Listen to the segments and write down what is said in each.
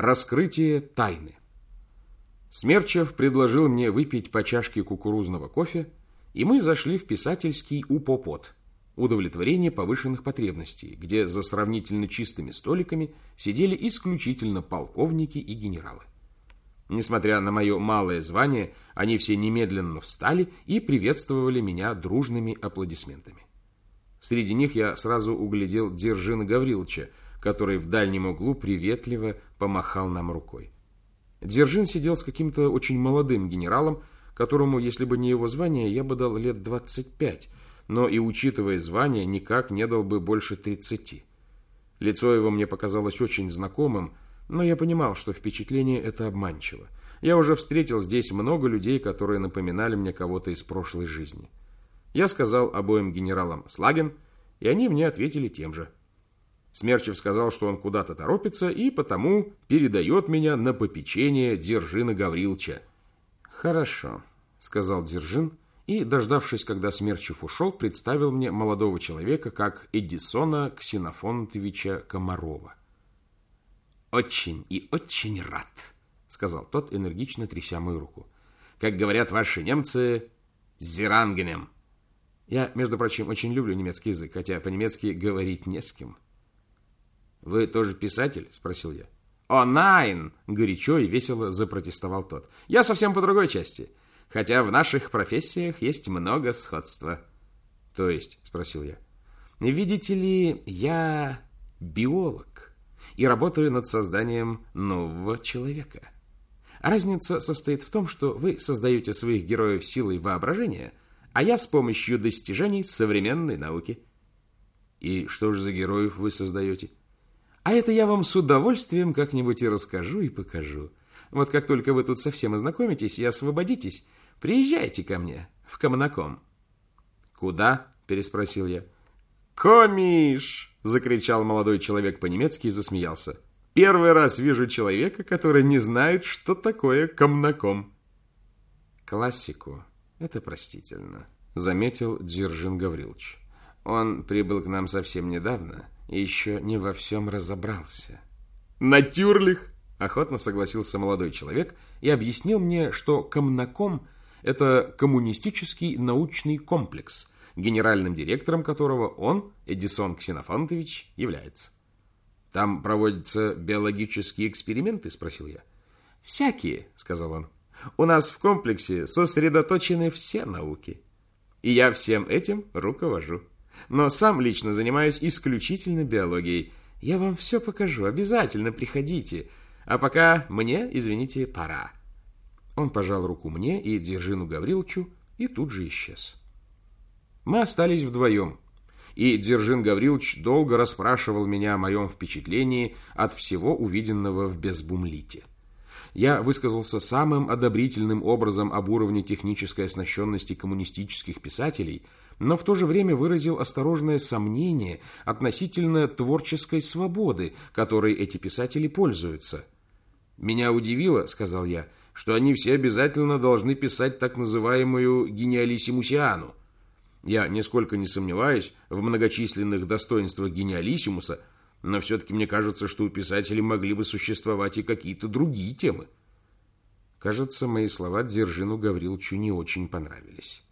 Раскрытие тайны. Смерчев предложил мне выпить по чашке кукурузного кофе, и мы зашли в писательский упопот – удовлетворение повышенных потребностей, где за сравнительно чистыми столиками сидели исключительно полковники и генералы. Несмотря на мое малое звание, они все немедленно встали и приветствовали меня дружными аплодисментами. Среди них я сразу углядел Держина Гавриловича, который в дальнем углу приветливо помахал нам рукой. Дзержин сидел с каким-то очень молодым генералом, которому, если бы не его звание, я бы дал лет 25, но и учитывая звание, никак не дал бы больше 30. Лицо его мне показалось очень знакомым, но я понимал, что впечатление это обманчиво. Я уже встретил здесь много людей, которые напоминали мне кого-то из прошлой жизни. Я сказал обоим генералам «Слаген», и они мне ответили тем же. Смерчев сказал, что он куда-то торопится, и потому передает меня на попечение Держина Гавриловича. «Хорошо», — сказал Держин, и, дождавшись, когда Смерчев ушел, представил мне молодого человека как Эдисона Ксенофонтовича Комарова. «Очень и очень рад», — сказал тот, энергично тряся мою руку. «Как говорят ваши немцы, зирангенем». Я, между прочим, очень люблю немецкий язык, хотя по-немецки говорить не с кем. «Вы тоже писатель?» – спросил я. «О, найн!» – горячо и весело запротестовал тот. «Я совсем по другой части, хотя в наших профессиях есть много сходства». «То есть?» – спросил я. «Видите ли, я биолог и работаю над созданием нового человека. Разница состоит в том, что вы создаете своих героев силой воображения – а я с помощью достижений современной науки. И что же за героев вы создаете? А это я вам с удовольствием как-нибудь и расскажу и покажу. Вот как только вы тут совсем ознакомитесь и освободитесь, приезжайте ко мне в Комнаком. Куда? переспросил я. Комиш! закричал молодой человек по-немецки и засмеялся. Первый раз вижу человека, который не знает, что такое Комнаком. Классику это простительно, заметил Дзержин Гаврилович. Он прибыл к нам совсем недавно еще не во всем разобрался. Натюрлих, охотно согласился молодой человек и объяснил мне, что Комнаком – это коммунистический научный комплекс, генеральным директором которого он, Эдисон Ксенофонтович, является. «Там проводятся биологические эксперименты?» – спросил я. «Всякие», – сказал он. У нас в комплексе сосредоточены все науки. И я всем этим руковожу. Но сам лично занимаюсь исключительно биологией. Я вам все покажу, обязательно приходите. А пока мне, извините, пора. Он пожал руку мне и Держину Гавриловичу и тут же исчез. Мы остались вдвоем. И Держин Гаврилович долго расспрашивал меня о моем впечатлении от всего увиденного в Безбумлите я высказался самым одобрительным образом об уровне технической оснащенности коммунистических писателей, но в то же время выразил осторожное сомнение относительно творческой свободы, которой эти писатели пользуются. «Меня удивило, — сказал я, — что они все обязательно должны писать так называемую гениалиссимусиану. Я нисколько не сомневаюсь в многочисленных достоинствах гениалиссимуса — но все-таки мне кажется, что у писателей могли бы существовать и какие-то другие темы. Кажется, мои слова Дзержину Гавриловичу не очень понравились.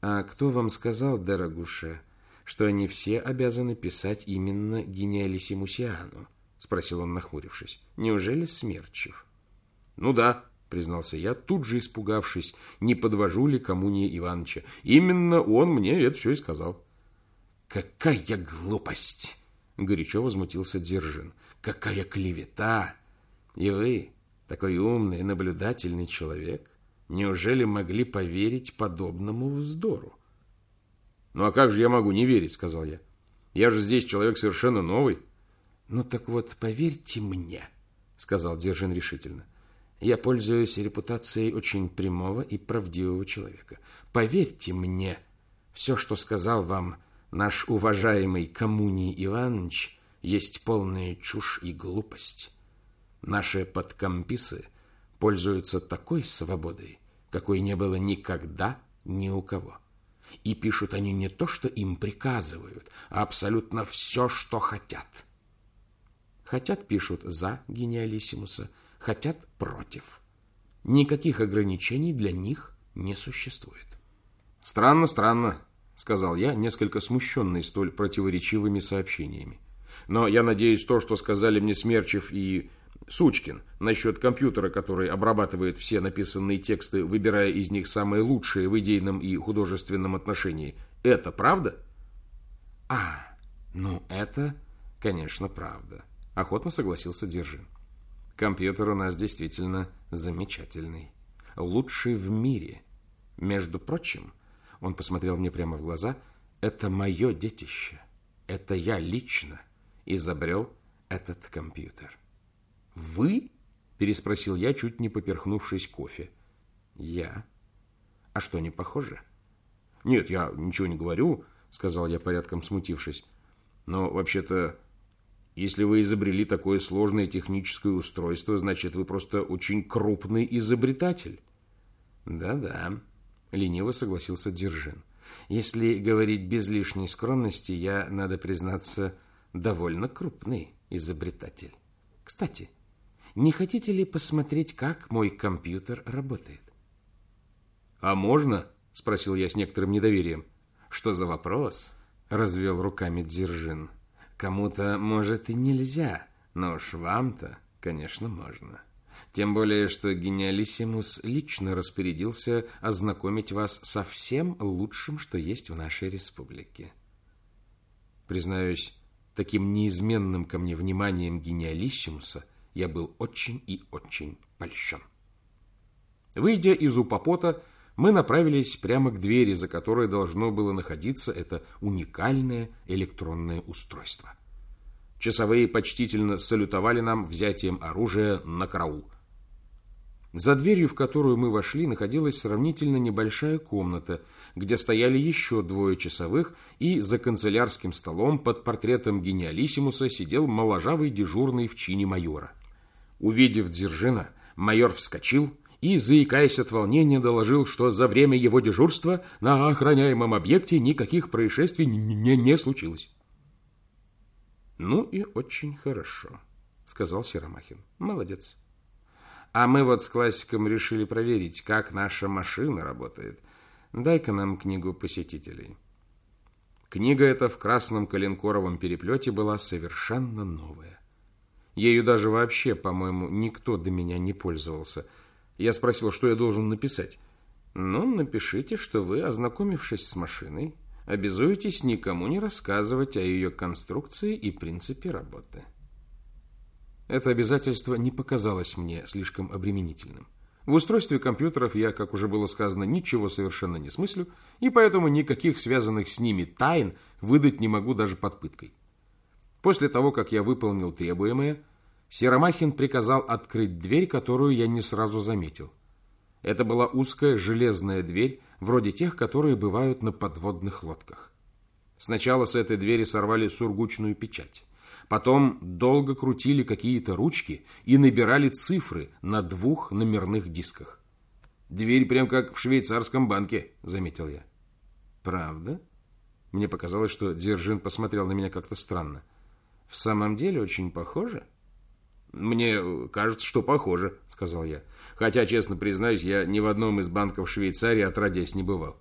«А кто вам сказал, дорогуша, что они все обязаны писать именно гениалиссимусиану?» — спросил он, нахмурившись. «Неужели Смерчев?» «Ну да», — признался я, тут же испугавшись, не подвожу ли коммуния Ивановича. «Именно он мне это все и сказал». «Какая глупость!» горячо возмутился Дзержин. Какая клевета! И вы, такой умный наблюдательный человек, неужели могли поверить подобному вздору? Ну а как же я могу не верить, сказал я. Я же здесь человек совершенно новый. Ну так вот, поверьте мне, сказал Дзержин решительно. Я пользуюсь репутацией очень прямого и правдивого человека. Поверьте мне, все, что сказал вам наш уважаемый Коммуний Иванович есть полная чушь и глупость. Наши подкомписы пользуются такой свободой, какой не было никогда ни у кого. И пишут они не то, что им приказывают, а абсолютно все, что хотят. Хотят пишут за гениалиссимуса, хотят против. Никаких ограничений для них не существует. Странно, странно, сказал я, несколько смущенный столь противоречивыми сообщениями. Но я надеюсь, то, что сказали мне Смерчев и Сучкин насчет компьютера, который обрабатывает все написанные тексты, выбирая из них самые лучшие в идейном и художественном отношении, это правда? А, ну это, конечно, правда. Охотно согласился Держин. Компьютер у нас действительно замечательный. Лучший в мире. Между прочим, он посмотрел мне прямо в глаза, это мое детище. Это я лично изобрел этот компьютер. «Вы?» – переспросил я, чуть не поперхнувшись кофе. «Я? А что, не похоже?» «Нет, я ничего не говорю», – сказал я, порядком смутившись. «Но, вообще-то, если вы изобрели такое сложное техническое устройство, значит, вы просто очень крупный изобретатель». «Да-да», – лениво согласился Держин. «Если говорить без лишней скромности, я, надо признаться, довольно крупный изобретатель. Кстати, не хотите ли посмотреть, как мой компьютер работает? А можно? Спросил я с некоторым недоверием. Что за вопрос? Развел руками Дзержин. Кому-то, может, и нельзя, но уж вам-то, конечно, можно. Тем более, что гениалиссимус лично распорядился ознакомить вас со всем лучшим, что есть в нашей республике. Признаюсь, таким неизменным ко мне вниманием гениалиссимуса – я был очень и очень польщен. Выйдя из Упопота, мы направились прямо к двери, за которой должно было находиться это уникальное электронное устройство. Часовые почтительно салютовали нам взятием оружия на караул. За дверью, в которую мы вошли, находилась сравнительно небольшая комната, где стояли еще двое часовых, и за канцелярским столом под портретом гениалиссимуса сидел моложавый дежурный в чине майора. Увидев Дзержина, майор вскочил и, заикаясь от волнения, доложил, что за время его дежурства на охраняемом объекте никаких происшествий не, не случилось. «Ну и очень хорошо», — сказал Серомахин. «Молодец. А мы вот с классиком решили проверить, как наша машина работает. Дай-ка нам книгу посетителей». Книга эта в красном коленкоровом переплете была совершенно новая. Ею даже вообще, по-моему, никто до меня не пользовался. Я спросил, что я должен написать. Ну, напишите, что вы, ознакомившись с машиной, обязуетесь никому не рассказывать о ее конструкции и принципе работы. Это обязательство не показалось мне слишком обременительным. В устройстве компьютеров я, как уже было сказано, ничего совершенно не смыслю, и поэтому никаких связанных с ними тайн выдать не могу даже под пыткой. После того, как я выполнил требуемое, Серомахин приказал открыть дверь, которую я не сразу заметил. Это была узкая железная дверь, вроде тех, которые бывают на подводных лодках. Сначала с этой двери сорвали сургучную печать. Потом долго крутили какие-то ручки и набирали цифры на двух номерных дисках. «Дверь прям как в швейцарском банке», — заметил я. «Правда?» Мне показалось, что Дзержин посмотрел на меня как-то странно. «В самом деле очень похоже?» «Мне кажется, что похоже», — сказал я. «Хотя, честно признаюсь, я ни в одном из банков Швейцарии отродясь не бывал».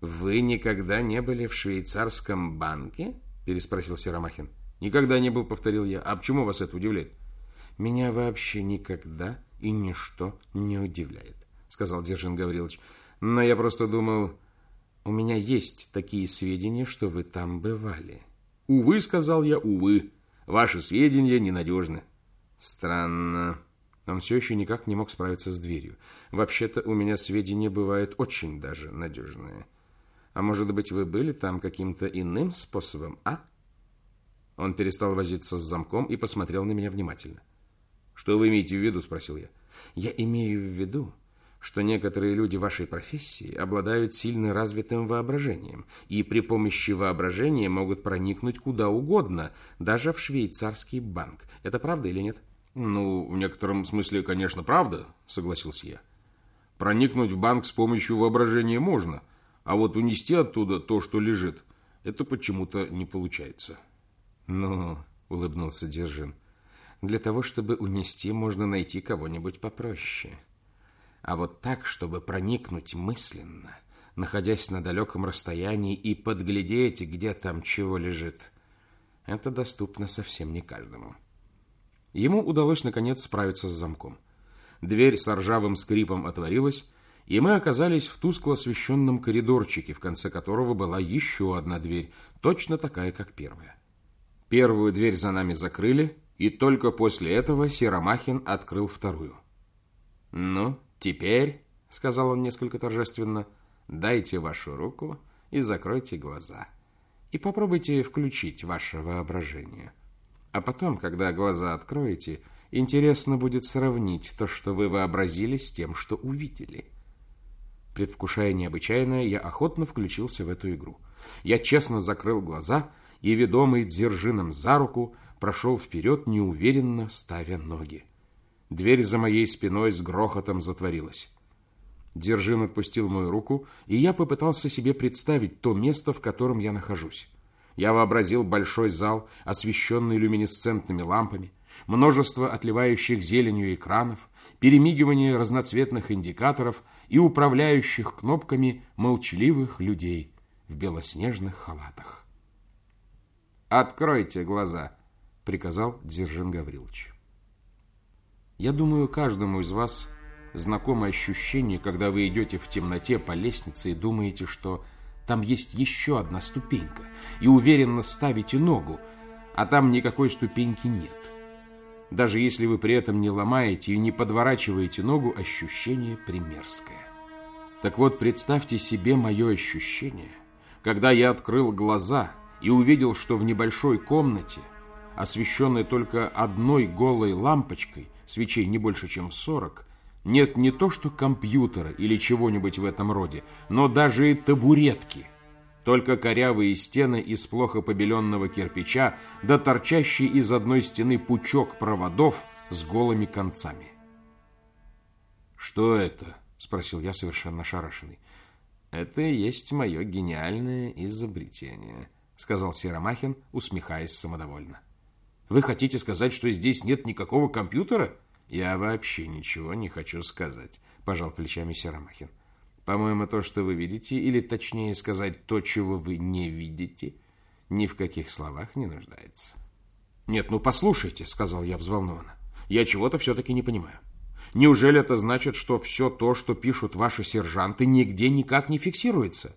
«Вы никогда не были в швейцарском банке?» — переспросил Серомахин. «Никогда не был», — повторил я. «А почему вас это удивляет?» «Меня вообще никогда и ничто не удивляет», — сказал Держин Гаврилович. «Но я просто думал, у меня есть такие сведения, что вы там бывали». «Увы», — сказал я, — «увы. Ваши сведения ненадежны». Странно. Он все еще никак не мог справиться с дверью. Вообще-то у меня сведения бывают очень даже надежные. А может быть, вы были там каким-то иным способом, а? Он перестал возиться с замком и посмотрел на меня внимательно. «Что вы имеете в виду?» – спросил я. «Я имею в виду, что некоторые люди вашей профессии обладают сильно развитым воображением и при помощи воображения могут проникнуть куда угодно, даже в швейцарский банк. Это правда или нет?» «Ну, в некотором смысле, конечно, правда», — согласился я. «Проникнуть в банк с помощью воображения можно, а вот унести оттуда то, что лежит, это почему-то не получается». «Ну», — улыбнулся Держин, Для того, чтобы унести, можно найти кого-нибудь попроще. А вот так, чтобы проникнуть мысленно, находясь на далеком расстоянии и подглядеть, где там чего лежит, это доступно совсем не каждому. Ему удалось, наконец, справиться с замком. Дверь с ржавым скрипом отворилась, и мы оказались в тускло освещенном коридорчике, в конце которого была еще одна дверь, точно такая, как первая. Первую дверь за нами закрыли, и только после этого Серомахин открыл вторую. «Ну, теперь», — сказал он несколько торжественно, — «дайте вашу руку и закройте глаза, и попробуйте включить ваше воображение. А потом, когда глаза откроете, интересно будет сравнить то, что вы вообразили, с тем, что увидели». Предвкушая необычайное, я охотно включился в эту игру. Я честно закрыл глаза и, ведомый Дзержином за руку, прошел вперед, неуверенно ставя ноги. Дверь за моей спиной с грохотом затворилась. Держин отпустил мою руку, и я попытался себе представить то место, в котором я нахожусь. Я вообразил большой зал, освещенный люминесцентными лампами, множество отливающих зеленью экранов, перемигивание разноцветных индикаторов и управляющих кнопками молчаливых людей в белоснежных халатах. «Откройте глаза», — приказал Дзержин Гаврилович. Я думаю, каждому из вас знакомо ощущение, когда вы идете в темноте по лестнице и думаете, что там есть еще одна ступенька, и уверенно ставите ногу, а там никакой ступеньки нет. Даже если вы при этом не ломаете и не подворачиваете ногу, ощущение примерское. Так вот, представьте себе мое ощущение, когда я открыл глаза и увидел, что в небольшой комнате, освещенной только одной голой лампочкой, свечей не больше, чем 40, нет не то что компьютера или чего-нибудь в этом роде, но даже и табуретки. Только корявые стены из плохо побеленного кирпича, да торчащий из одной стены пучок проводов с голыми концами. «Что это?» – спросил я, совершенно ошарашенный. «Это и есть мое гениальное изобретение», – сказал Серомахин, усмехаясь самодовольно. «Вы хотите сказать, что здесь нет никакого компьютера?» «Я вообще ничего не хочу сказать», – пожал плечами Серомахин. «По-моему, то, что вы видите, или точнее сказать, то, чего вы не видите, ни в каких словах не нуждается». «Нет, ну послушайте», – сказал я взволнованно. «Я чего-то все-таки не понимаю. Неужели это значит, что все то, что пишут ваши сержанты, нигде никак не фиксируется?»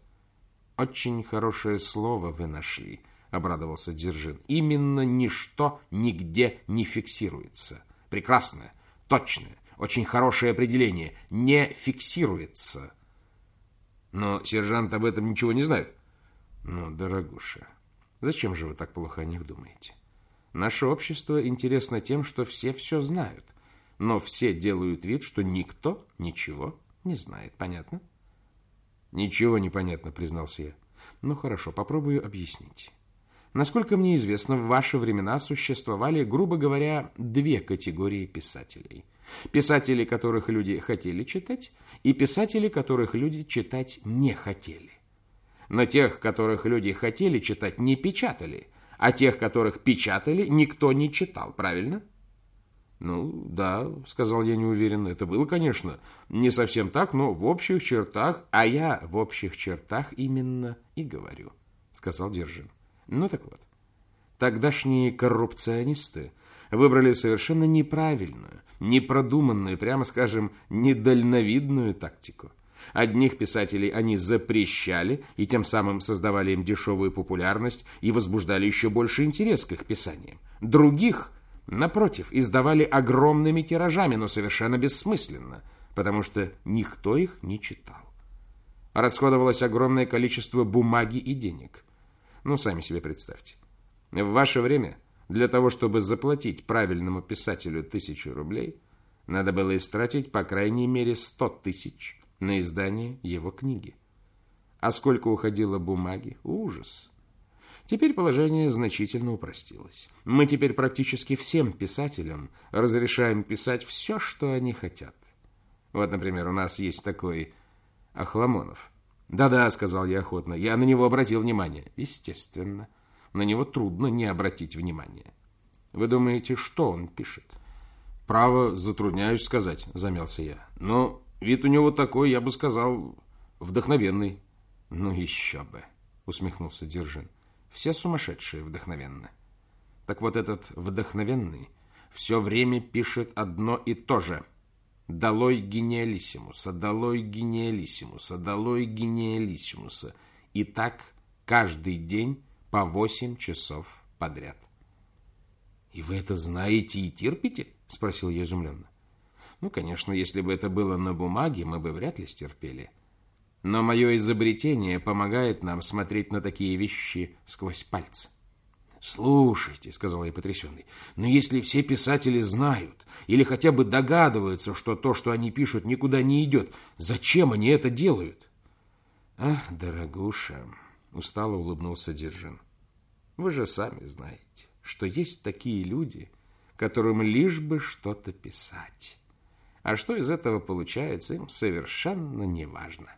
«Очень хорошее слово вы нашли», — обрадовался Дзержин. «Именно ничто нигде не фиксируется. Прекрасное, Точное, очень хорошее определение. Не фиксируется. Но сержант об этом ничего не знает. Ну, дорогуша, зачем же вы так плохо о них думаете? Наше общество интересно тем, что все все знают. Но все делают вид, что никто ничего не знает. Понятно? Ничего не понятно, признался я. Ну хорошо, попробую объяснить. Насколько мне известно, в ваши времена существовали, грубо говоря, две категории писателей. Писатели, которых люди хотели читать, и писатели, которых люди читать не хотели. Но тех, которых люди хотели читать, не печатали, а тех, которых печатали, никто не читал, правильно? Ну, да, сказал я неуверенно. Это было, конечно, не совсем так, но в общих чертах, а я в общих чертах именно и говорю, сказал Держин. Ну так вот, тогдашние коррупционисты выбрали совершенно неправильную, непродуманную, прямо скажем, недальновидную тактику. Одних писателей они запрещали и тем самым создавали им дешевую популярность и возбуждали еще больше интерес к их писаниям. Других, напротив, издавали огромными тиражами, но совершенно бессмысленно, потому что никто их не читал. Расходовалось огромное количество бумаги и денег. Ну, сами себе представьте. В ваше время для того, чтобы заплатить правильному писателю тысячу рублей, надо было истратить по крайней мере сто тысяч на издание его книги. А сколько уходило бумаги? Ужас! Теперь положение значительно упростилось. Мы теперь практически всем писателям разрешаем писать все, что они хотят. Вот, например, у нас есть такой Ахламонов – «Да-да», — сказал я охотно, — «я на него обратил внимание». «Естественно. На него трудно не обратить внимание». Вы думаете, что он пишет? Право, затрудняюсь сказать, замялся я. Но вид у него такой, я бы сказал, вдохновенный. Ну еще бы, усмехнулся Держин. Все сумасшедшие вдохновенны. Так вот этот вдохновенный все время пишет одно и то же. Долой гениалиссимуса, долой гениалиссимуса, долой гениалиссимуса. И так каждый день по восемь часов подряд. «И вы это знаете и терпите?» – спросил я изумленно. «Ну, конечно, если бы это было на бумаге, мы бы вряд ли стерпели. Но мое изобретение помогает нам смотреть на такие вещи сквозь пальцы. «Слушайте», — сказал я потрясенный, — «но если все писатели знают или хотя бы догадываются, что то, что они пишут, никуда не идет, зачем они это делают?» «Ах, дорогуша», — устало улыбнулся Держин, — «вы же сами знаете, что есть такие люди, которым лишь бы что-то писать. А что из этого получается, им совершенно не важно».